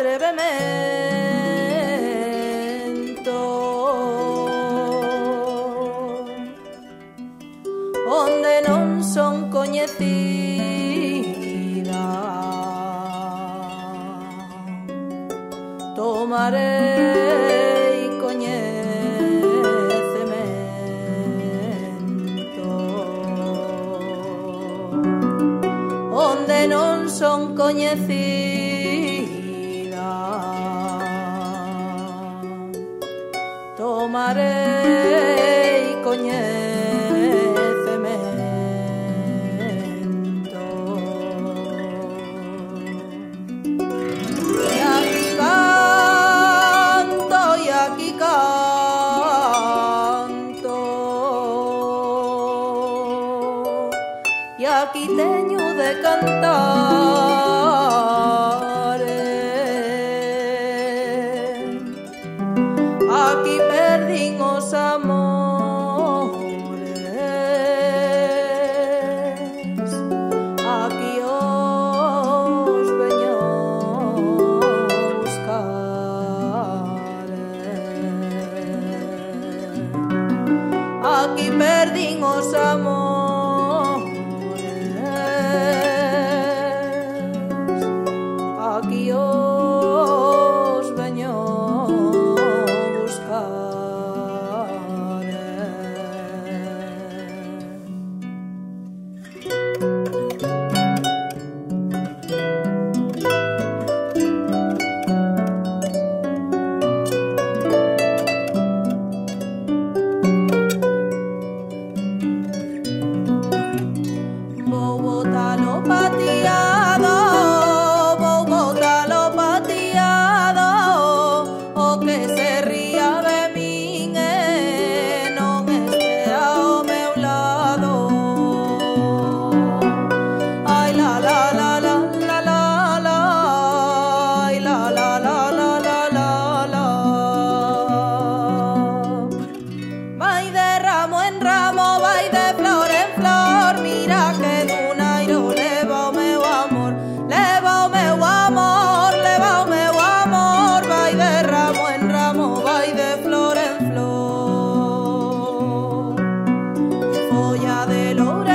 atrevemento onde non son coñecida tomarei coñecemento onde non son coñecida y coñece Y aquí canto y aquí canto y aquí teño de cantar. Some. del oro.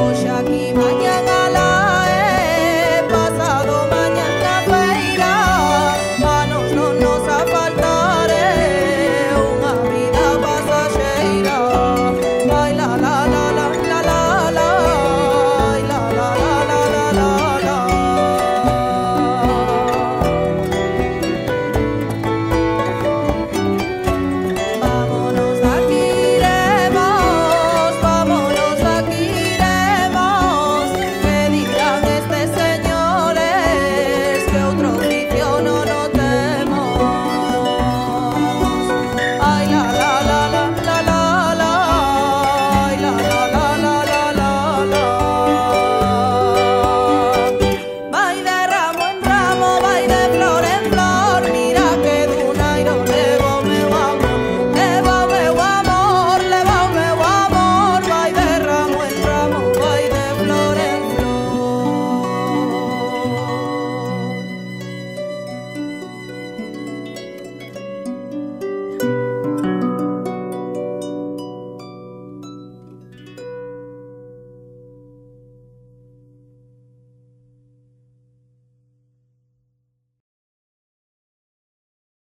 hoy, aquí, mañana, la